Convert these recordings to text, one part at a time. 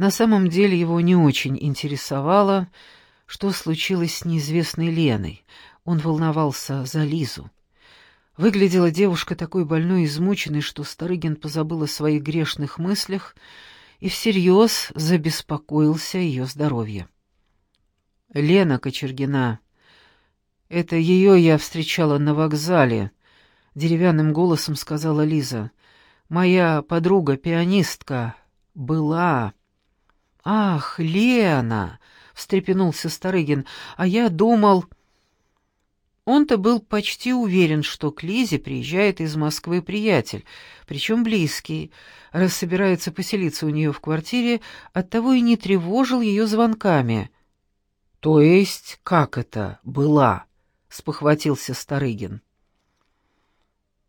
На самом деле его не очень интересовало, что случилось с неизвестной Леной. Он волновался за Лизу. Выглядела девушка такой больной и измученной, что Старыгин позабыл о своих грешных мыслях и всерьез забеспокоился ее здоровье. Лена Кочергина. Это ее я встречала на вокзале, — деревянным голосом сказала Лиза. Моя подруга-пианистка была... «Ах, Лена!» — встрепенулся Старыгин. «А я думал...» Он-то был почти уверен, что к Лизе приезжает из Москвы приятель, причем близкий, раз собирается поселиться у нее в квартире, оттого и не тревожил ее звонками. «То есть как это была?» — спохватился Старыгин.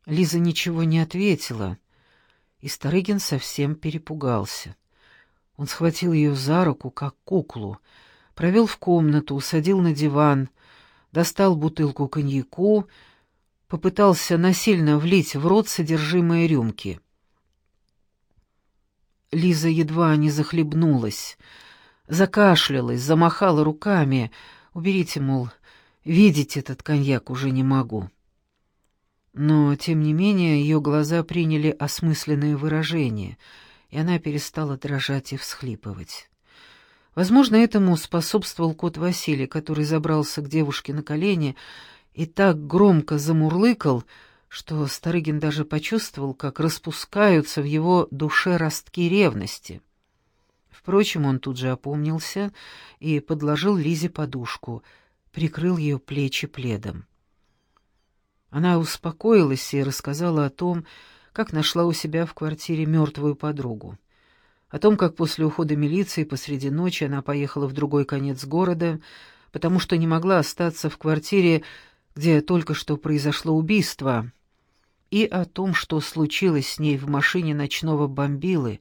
Лиза ничего не ответила, и Старыгин совсем перепугался. Он схватил ее за руку, как куклу, провел в комнату, усадил на диван — достал бутылку коньяку, попытался насильно влить в рот содержимое рюмки. Лиза едва не захлебнулась, закашлялась, замахала руками. «Уберите, мол, видеть этот коньяк уже не могу». Но, тем не менее, ее глаза приняли осмысленное выражение, и она перестала дрожать и всхлипывать. Возможно, этому способствовал кот Василий, который забрался к девушке на колени и так громко замурлыкал, что Старыгин даже почувствовал, как распускаются в его душе ростки ревности. Впрочем, он тут же опомнился и подложил Лизе подушку, прикрыл ее плечи пледом. Она успокоилась и рассказала о том, как нашла у себя в квартире мертвую подругу о том, как после ухода милиции посреди ночи она поехала в другой конец города, потому что не могла остаться в квартире, где только что произошло убийство, и о том, что случилось с ней в машине ночного бомбилы,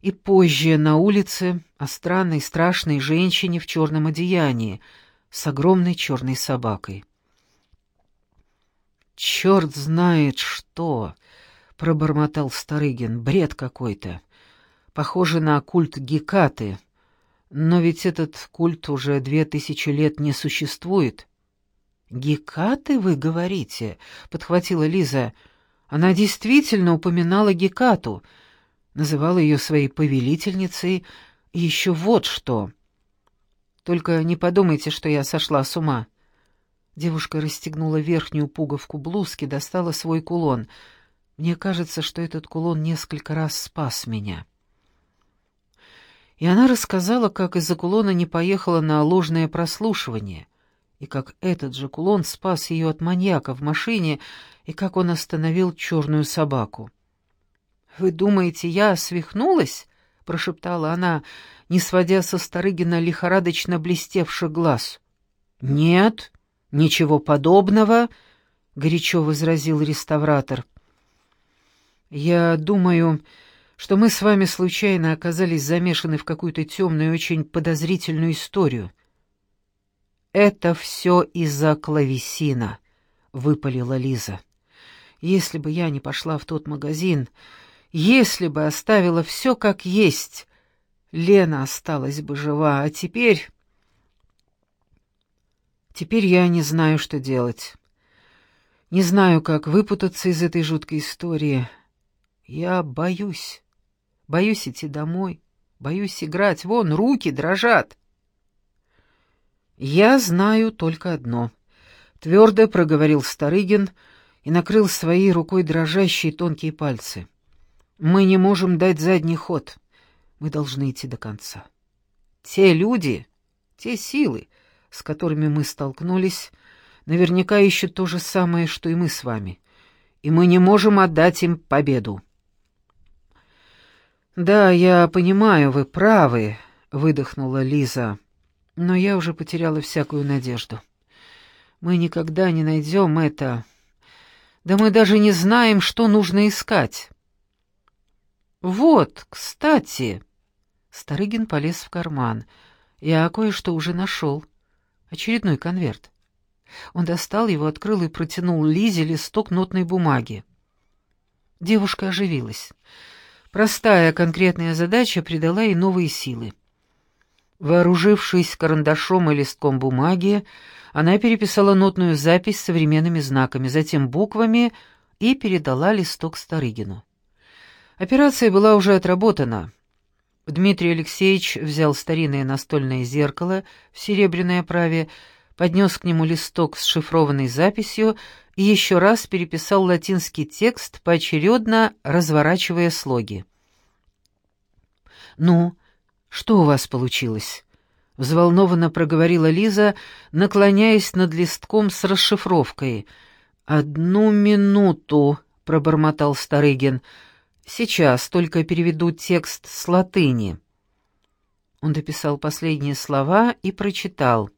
и позже на улице о странной страшной женщине в черном одеянии с огромной черной собакой. «Черт знает что!» — пробормотал Старыгин. «Бред какой-то!» похоже на культ Гекаты. Но ведь этот культ уже две тысячи лет не существует. «Гекаты, вы говорите?» — подхватила Лиза. «Она действительно упоминала Гекату, называла ее своей повелительницей, и еще вот что. Только не подумайте, что я сошла с ума». Девушка расстегнула верхнюю пуговку блузки, достала свой кулон. Мне кажется, что этот кулон несколько раз спас меня и она рассказала, как из-за кулона не поехала на ложное прослушивание, и как этот же кулон спас ее от маньяка в машине, и как он остановил черную собаку. «Вы думаете, я свихнулась?» — прошептала она, не сводя со Старыгина лихорадочно блестевших глаз. «Нет, ничего подобного», — горячо возразил реставратор. «Я думаю...» что мы с вами случайно оказались замешаны в какую-то темную и очень подозрительную историю. «Это все из-за клавесина», — выпалила Лиза. «Если бы я не пошла в тот магазин, если бы оставила все как есть, Лена осталась бы жива, а теперь...» «Теперь я не знаю, что делать. Не знаю, как выпутаться из этой жуткой истории. Я боюсь». Боюсь идти домой, боюсь играть. Вон, руки дрожат. Я знаю только одно. Твердо проговорил Старыгин и накрыл своей рукой дрожащие тонкие пальцы. Мы не можем дать задний ход. Мы должны идти до конца. Те люди, те силы, с которыми мы столкнулись, наверняка ищут то же самое, что и мы с вами, и мы не можем отдать им победу. «Да, я понимаю, вы правы», — выдохнула Лиза. «Но я уже потеряла всякую надежду. Мы никогда не найдем это. Да мы даже не знаем, что нужно искать». «Вот, кстати...» Старыгин полез в карман. «Я кое-что уже нашел. Очередной конверт». Он достал его, открыл и протянул Лизе листок нотной бумаги. Девушка оживилась. Простая конкретная задача придала ей новые силы. Вооружившись карандашом и листком бумаги, она переписала нотную запись современными знаками, затем буквами и передала листок Старыгину. Операция была уже отработана. Дмитрий Алексеевич взял старинное настольное зеркало в серебряной оправе, поднес к нему листок с шифрованной записью и еще раз переписал латинский текст, поочередно разворачивая слоги. «Ну, что у вас получилось?» — взволнованно проговорила Лиза, наклоняясь над листком с расшифровкой. «Одну минуту», — пробормотал Старыгин, — Сейчас только переведу текст с латыни. Он дописал последние слова и прочитал.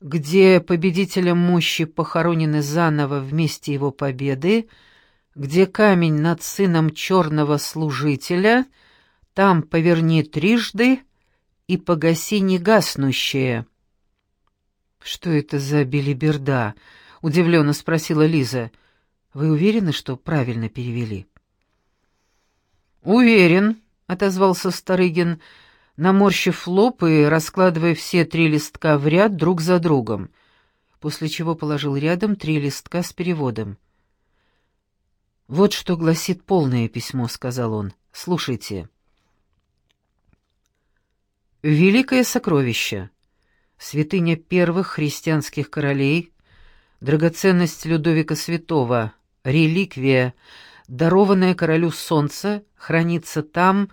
«Где победителем мощи похоронены заново вместе его победы, где камень над сыном черного служителя, там поверни трижды и погаси негаснущее». «Что это за белиберда?» — удивленно спросила Лиза. «Лиза». Вы уверены, что правильно перевели?» «Уверен», — отозвался Старыгин, наморщив лоб и раскладывая все три листка в ряд друг за другом, после чего положил рядом три листка с переводом. «Вот что гласит полное письмо», — сказал он. «Слушайте». «Великое сокровище, святыня первых христианских королей, драгоценность Людовика Святого, реликвия, дарованная королю солнца, хранится там,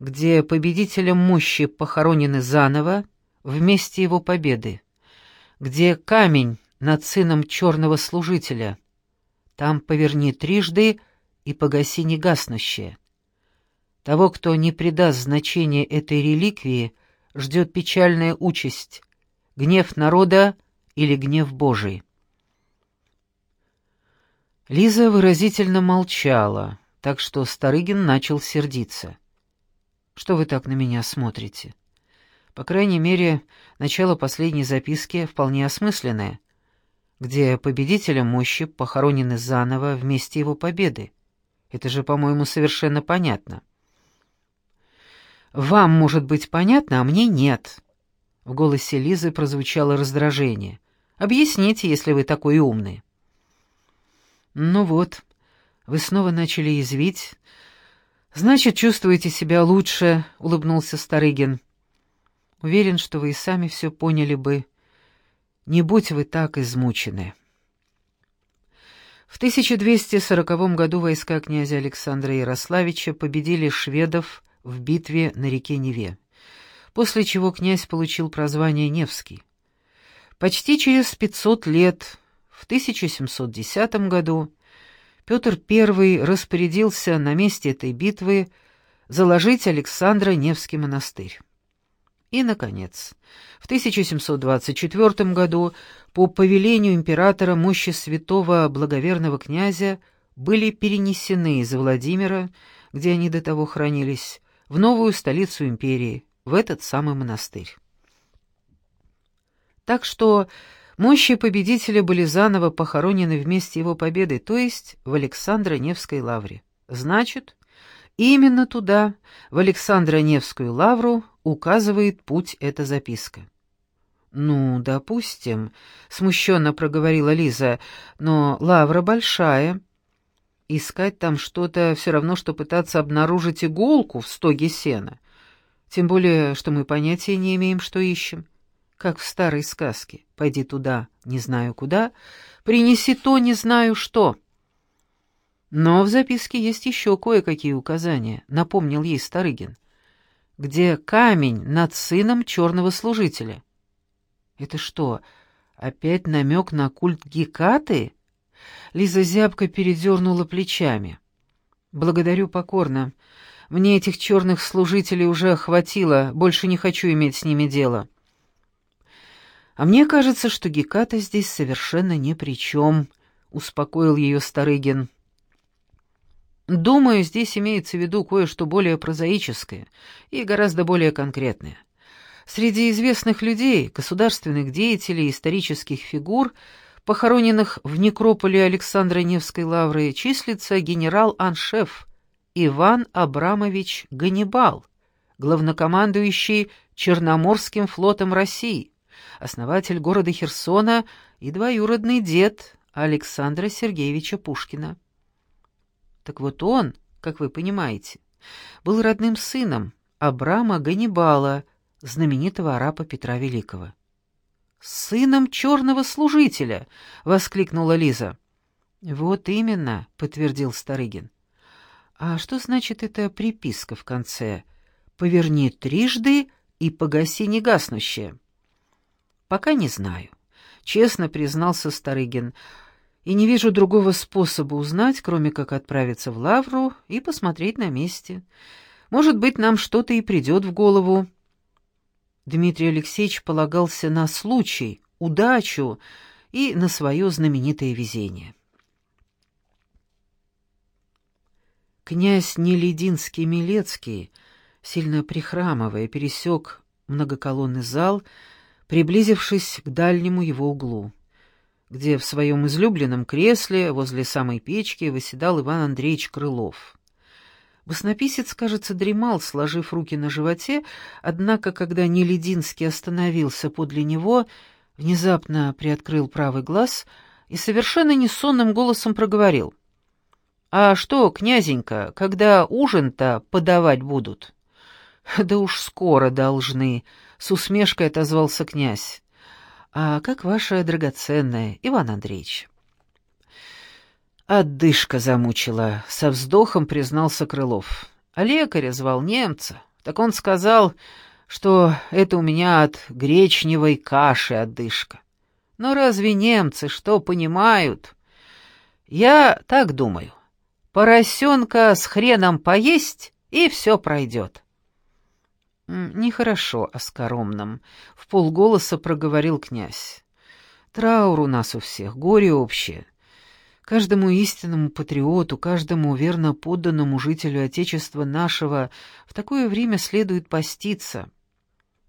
где победителям мощи похоронены заново, вместе его победы, где камень над сыном черного служителя. Там поверни трижды и погаси негаснущее. Того, кто не придаст значения этой реликвии, ждет печальная участь, гнев народа или гнев Божий. Лиза выразительно молчала, так что Старыгин начал сердиться. «Что вы так на меня смотрите?» По крайней мере, начало последней записки вполне осмысленное, где победителя мощи похоронены заново вместе его победы. Это же, по-моему, совершенно понятно. «Вам, может быть, понятно, а мне нет». В голосе Лизы прозвучало раздражение. «Объясните, если вы такой умный». «Ну вот, вы снова начали язвить. Значит, чувствуете себя лучше», — улыбнулся Старыгин. «Уверен, что вы и сами все поняли бы. Не будь вы так измучены». В 1240 году войска князя Александра Ярославича победили шведов в битве на реке Неве, после чего князь получил прозвание Невский. Почти через 500 лет в 1710 году Петр I распорядился на месте этой битвы заложить Александра Невский монастырь. И, наконец, в 1724 году по повелению императора мощи святого благоверного князя были перенесены из Владимира, где они до того хранились, в новую столицу империи, в этот самый монастырь. Так что Мощи победителя были заново похоронены вместе его победы, то есть в Александро-Невской лавре. Значит, именно туда, в Александро-Невскую лавру, указывает путь эта записка. «Ну, допустим», — смущенно проговорила Лиза, — «но лавра большая. Искать там что-то все равно, что пытаться обнаружить иголку в стоге сена. Тем более, что мы понятия не имеем, что ищем как в старой сказке. Пойди туда, не знаю куда, принеси то, не знаю что. Но в записке есть еще кое-какие указания, напомнил ей Старыгин. Где камень над сыном черного служителя? Это что, опять намек на культ Гекаты? Лиза зябко передернула плечами. «Благодарю покорно. Мне этих черных служителей уже хватило, больше не хочу иметь с ними дело». «А мне кажется, что Геката здесь совершенно ни при чем», — успокоил ее Старыгин. «Думаю, здесь имеется в виду кое-что более прозаическое и гораздо более конкретное. Среди известных людей, государственных деятелей, исторических фигур, похороненных в некрополе Александра Невской лавры, числится генерал-аншеф Иван Абрамович Ганнибал, главнокомандующий Черноморским флотом России, основатель города Херсона и двоюродный дед Александра Сергеевича Пушкина. Так вот он, как вы понимаете, был родным сыном Абрама Ганнибала, знаменитого араба Петра Великого. «Сыном черного служителя!» — воскликнула Лиза. «Вот именно», — подтвердил Старыгин. «А что значит эта приписка в конце? Поверни трижды и погаси негаснущее». «Пока не знаю», — честно признался Старыгин, «и не вижу другого способа узнать, кроме как отправиться в Лавру и посмотреть на месте. Может быть, нам что-то и придет в голову». Дмитрий Алексеевич полагался на случай, удачу и на свое знаменитое везение. Князь Нелединский-Милецкий, сильно прихрамывая, пересек многоколонный зал, приблизившись к дальнему его углу, где в своем излюбленном кресле возле самой печки восседал Иван Андреевич Крылов. Баснописец, кажется, дремал, сложив руки на животе, однако, когда Нелединский остановился подле него, внезапно приоткрыл правый глаз и совершенно несонным голосом проговорил. «А что, князенька, когда ужин-то подавать будут?» «Да уж скоро должны», — с усмешкой отозвался князь. «А как ваша драгоценная, Иван Андреевич?» Отдышка замучила, со вздохом признался Крылов. А лекаря звал немца. Так он сказал, что это у меня от гречневой каши отдышка. Но разве немцы что понимают? Я так думаю. Поросенка с хреном поесть, и все пройдет. Нехорошо о скоромном, — в полголоса проговорил князь. Траур у нас у всех, горе общее. Каждому истинному патриоту, каждому верно подданному жителю Отечества нашего в такое время следует поститься.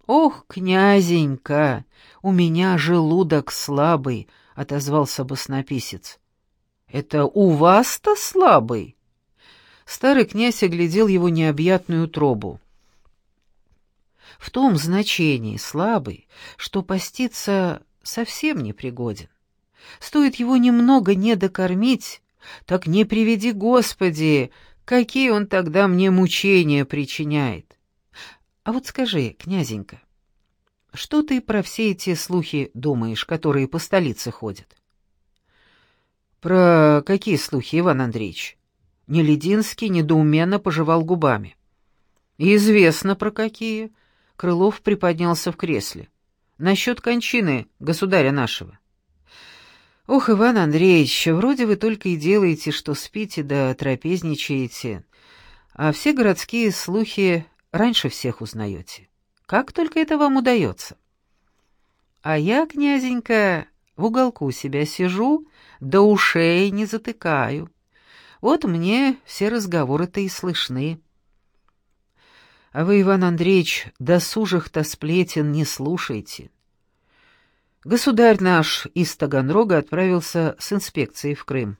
«Ох, князенька, у меня желудок слабый», — отозвался баснописец. «Это у вас-то слабый?» Старый князь оглядел его необъятную тробу. В том значении слабый, что поститься совсем не пригоден. Стоит его немного не докормить, так не приведи Господи, какие он тогда мне мучения причиняет. А вот скажи, князенька, что ты про все эти слухи думаешь, которые по столице ходят? Про какие слухи, Иван Андреевич? Нелединский недоуменно пожевал губами. Известно про какие. Крылов приподнялся в кресле. Насчет кончины государя нашего. «Ох, Иван Андреевич, вроде вы только и делаете, что спите да трапезничаете, а все городские слухи раньше всех узнаете. Как только это вам удается?» «А я, князенька, в уголку себя сижу, да ушей не затыкаю. Вот мне все разговоры-то и слышны». «А вы, Иван Андреевич, досужих-то сплетен не слушайте». Государь наш из Таганрога отправился с инспекцией в Крым.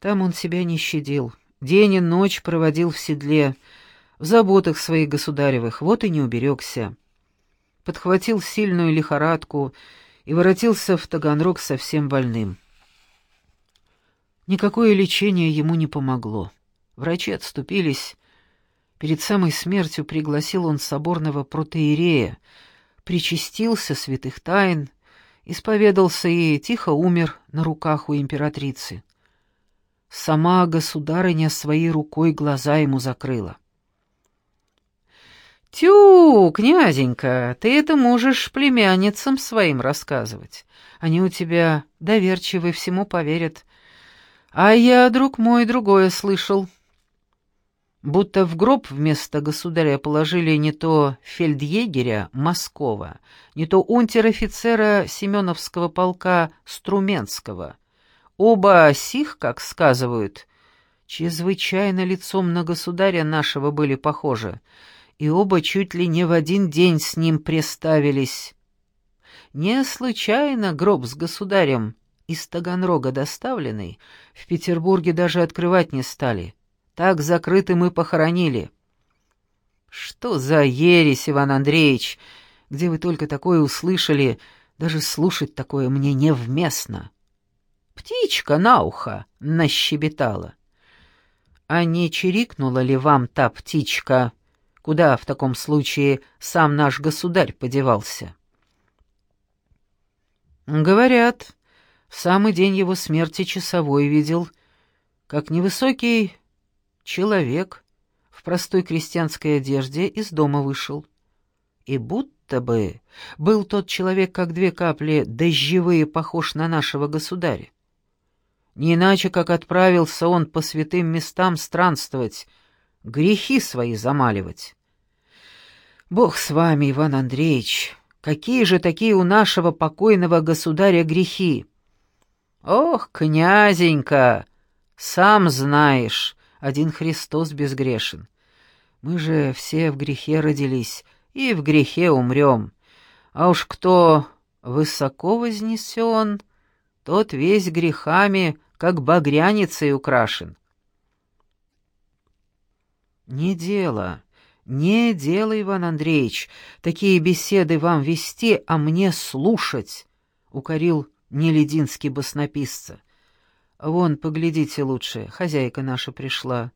Там он себя не щадил, день и ночь проводил в седле, в заботах своих государевых, вот и не уберегся. Подхватил сильную лихорадку и воротился в Таганрог совсем больным. Никакое лечение ему не помогло. Врачи отступились. Перед самой смертью пригласил он соборного протеерея, причастился святых тайн, исповедался и тихо умер на руках у императрицы. Сама государыня своей рукой глаза ему закрыла. «Тю, князенька, ты это можешь племянницам своим рассказывать. Они у тебя доверчивы, всему поверят. А я, друг мой, другое слышал» будто в гроб вместо государя положили не то фельдъегеря Москова, не то унтер-офицера Семеновского полка Струменского. Оба сих, как сказывают, чрезвычайно лицом на государя нашего были похожи, и оба чуть ли не в один день с ним преставились. Не случайно гроб с государем из Таганрога доставленный в Петербурге даже открывать не стали — Так закрыты мы похоронили». «Что за ересь, Иван Андреевич? Где вы только такое услышали? Даже слушать такое мне невместно». «Птичка на ухо!» — нащебетала. «А не чирикнула ли вам та птичка? Куда в таком случае сам наш государь подевался?» «Говорят, в самый день его смерти часовой видел, как невысокий человек в простой крестьянской одежде из дома вышел. И будто бы был тот человек, как две капли дождевые, похож на нашего государя. Не иначе, как отправился он по святым местам странствовать, грехи свои замаливать. Бог с вами, Иван Андреевич, какие же такие у нашего покойного государя грехи? Ох, князенька, сам знаешь, один Христос безгрешен. Мы же все в грехе родились и в грехе умрем. А уж кто высоко вознесен, тот весь грехами, как багряницей украшен. Не дело, не дело, Иван Андреевич, такие беседы вам вести, а мне слушать, — укорил нелединский баснописца. Вон, поглядите лучше, хозяйка наша пришла,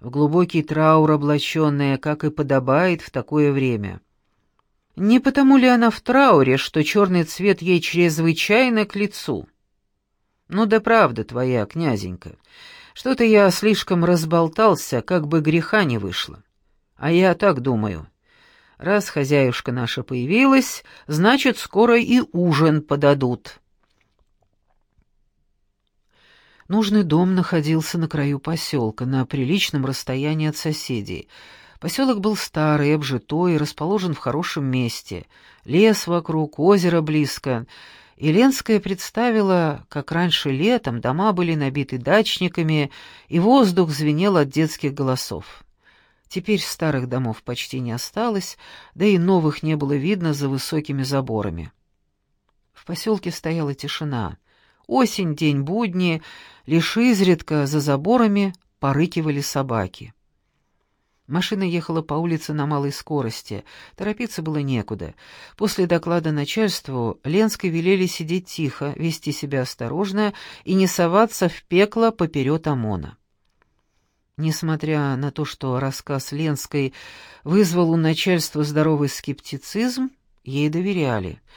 в глубокий траур облаченная, как и подобает в такое время. Не потому ли она в трауре, что черный цвет ей чрезвычайно к лицу? Ну да правда твоя, князенька, что-то я слишком разболтался, как бы греха не вышло. А я так думаю. Раз хозяюшка наша появилась, значит, скоро и ужин подадут. Нужный дом находился на краю поселка, на приличном расстоянии от соседей. Поселок был старый, обжитой, расположен в хорошем месте. Лес вокруг, озеро близко. И Ленская представила, как раньше летом дома были набиты дачниками, и воздух звенел от детских голосов. Теперь старых домов почти не осталось, да и новых не было видно за высокими заборами. В поселке стояла тишина — Осень, день будни, лишь изредка за заборами порыкивали собаки. Машина ехала по улице на малой скорости, торопиться было некуда. После доклада начальству Ленской велели сидеть тихо, вести себя осторожно и не соваться в пекло поперед ОМОНа. Несмотря на то, что рассказ Ленской вызвал у начальства здоровый скептицизм, ей доверяли —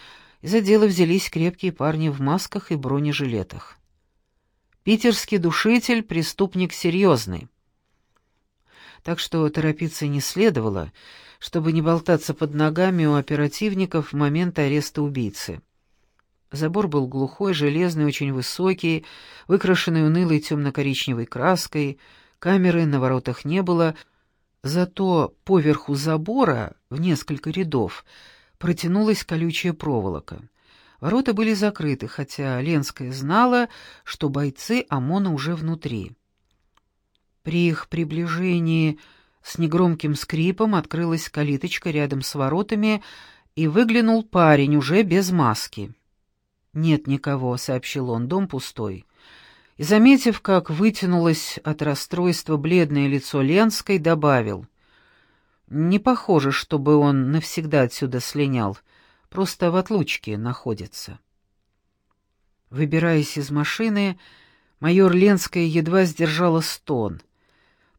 за дело взялись крепкие парни в масках и бронежилетах. Питерский душитель — преступник серьезный. Так что торопиться не следовало, чтобы не болтаться под ногами у оперативников в момент ареста убийцы. Забор был глухой, железный, очень высокий, выкрашенный унылой темно-коричневой краской, камеры на воротах не было, зато поверху забора, в несколько рядов, протянулась колючая проволока. Ворота были закрыты, хотя Ленская знала, что бойцы ОМОНа уже внутри. При их приближении с негромким скрипом открылась калиточка рядом с воротами, и выглянул парень уже без маски. «Нет никого», — сообщил он, — «дом пустой». И, заметив, как вытянулось от расстройства бледное лицо Ленской, добавил — не похоже, чтобы он навсегда отсюда слинял, просто в отлучке находится. Выбираясь из машины, майор Ленская едва сдержала стон.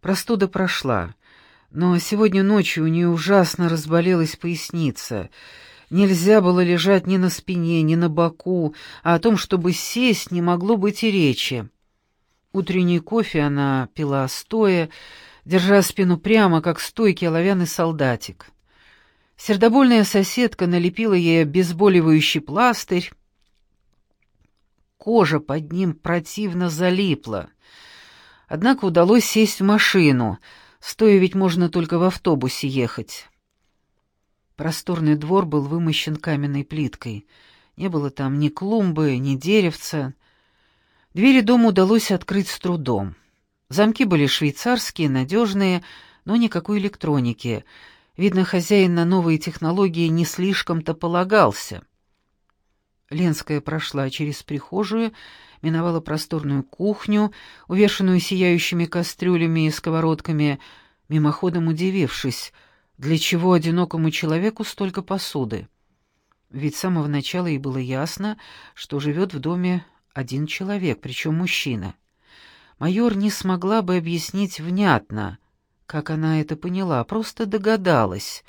Простуда прошла, но сегодня ночью у нее ужасно разболелась поясница. Нельзя было лежать ни на спине, ни на боку, а о том, чтобы сесть, не могло быть и речи. Утренний кофе она пила стоя, держа спину прямо, как стойкий оловянный солдатик. Сердобольная соседка налепила ей обезболивающий пластырь. Кожа под ним противно залипла. Однако удалось сесть в машину, стоя ведь можно только в автобусе ехать. Просторный двор был вымощен каменной плиткой. Не было там ни клумбы, ни деревца. Двери дома удалось открыть с трудом. Замки были швейцарские, надежные, но никакой электроники. Видно, хозяин на новые технологии не слишком-то полагался. Ленская прошла через прихожую, миновала просторную кухню, увешанную сияющими кастрюлями и сковородками, мимоходом удивившись, для чего одинокому человеку столько посуды. Ведь с самого начала ей было ясно, что живет в доме один человек, причем мужчина. Майор не смогла бы объяснить внятно, как она это поняла, просто догадалась.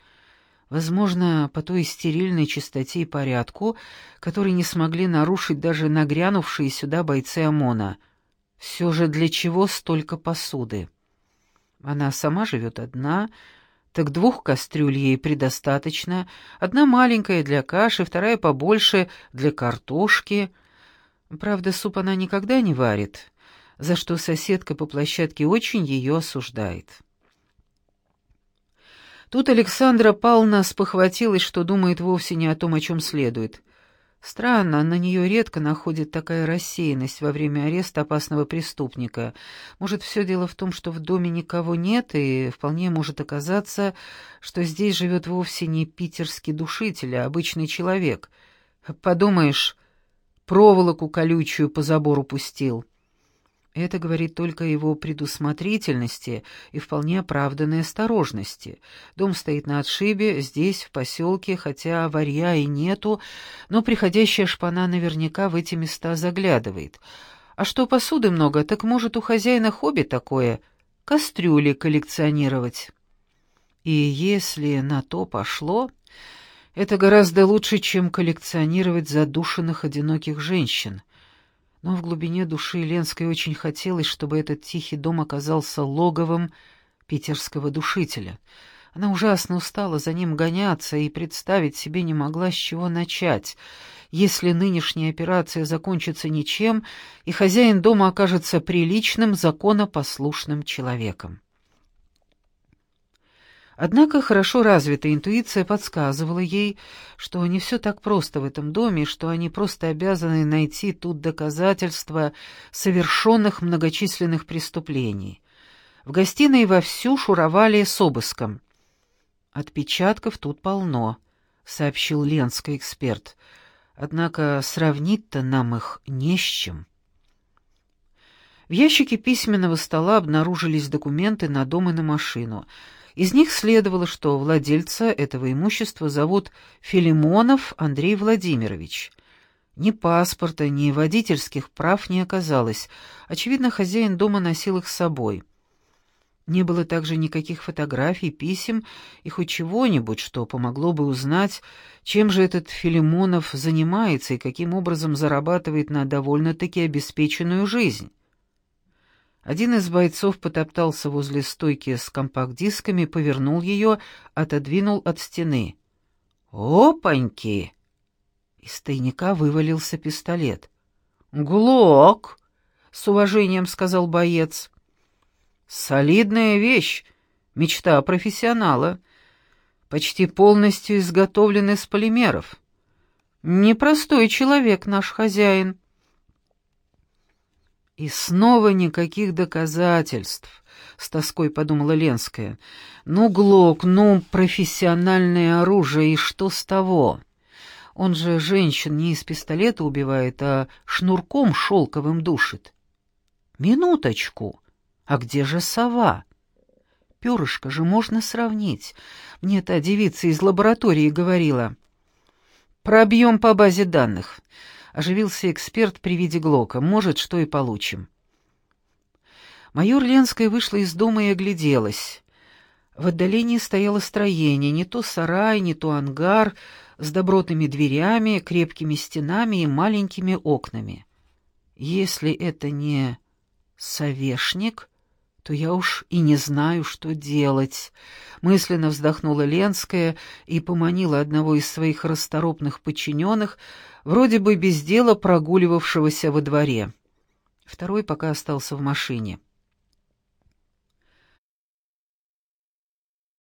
Возможно, по той стерильной чистоте и порядку, который не смогли нарушить даже нагрянувшие сюда бойцы ОМОНа. Все же для чего столько посуды? Она сама живет одна, так двух кастрюль ей предостаточно, одна маленькая для каши, вторая побольше для картошки. Правда, суп она никогда не варит, за что соседка по площадке очень ее осуждает. Тут Александра Павловна спохватилась, что думает вовсе не о том, о чем следует. Странно, на нее редко находит такая рассеянность во время ареста опасного преступника. Может, все дело в том, что в доме никого нет, и вполне может оказаться, что здесь живет вовсе не питерский душитель, а обычный человек. Подумаешь, проволоку колючую по забору пустил. Это говорит только о его предусмотрительности и вполне оправданной осторожности. Дом стоит на отшибе, здесь, в поселке, хотя варья и нету, но приходящая шпана наверняка в эти места заглядывает. А что посуды много, так может у хозяина хобби такое — кастрюли коллекционировать. И если на то пошло, это гораздо лучше, чем коллекционировать задушенных одиноких женщин — но в глубине души Ленской очень хотелось, чтобы этот тихий дом оказался логовом питерского душителя. Она ужасно устала за ним гоняться и представить себе не могла, с чего начать. Если нынешняя операция закончится ничем, и хозяин дома окажется приличным, законопослушным человеком. Однако хорошо развитая интуиция подсказывала ей, что не все так просто в этом доме, что они просто обязаны найти тут доказательства совершенных многочисленных преступлений. В гостиной вовсю шуровали с обыском. «Отпечатков тут полно», — сообщил Ленский эксперт. «Однако сравнить-то нам их не с чем». В ящике письменного стола обнаружились документы на дом и на машину — из них следовало, что владельца этого имущества зовут Филимонов Андрей Владимирович. Ни паспорта, ни водительских прав не оказалось. Очевидно, хозяин дома носил их с собой. Не было также никаких фотографий, писем и хоть чего-нибудь, что помогло бы узнать, чем же этот Филимонов занимается и каким образом зарабатывает на довольно-таки обеспеченную жизнь. Один из бойцов потоптался возле стойки с компакт-дисками, повернул ее, отодвинул от стены. «Опаньки!» Из тайника вывалился пистолет. «Глок!» — с уважением сказал боец. «Солидная вещь, мечта профессионала. Почти полностью изготовлен из полимеров. Непростой человек наш хозяин». И снова никаких доказательств, с тоской подумала Ленская. Ну, Глок, ну, профессиональное оружие, и что с того? Он же женщин не из пистолета убивает, а шнурком шелковым душит. Минуточку, а где же сова? Перышко же можно сравнить. Мне та девица из лаборатории говорила. Пробьем по базе данных. Оживился эксперт при виде Глока. Может, что и получим. Майор Ленская вышла из дома и огляделась. В отдалении стояло строение, не то сарай, не то ангар, с добротными дверями, крепкими стенами и маленькими окнами. Если это не совешник, то я уж и не знаю, что делать. Мысленно вздохнула Ленская и поманила одного из своих расторопных подчиненных, вроде бы без дела прогуливавшегося во дворе. Второй пока остался в машине.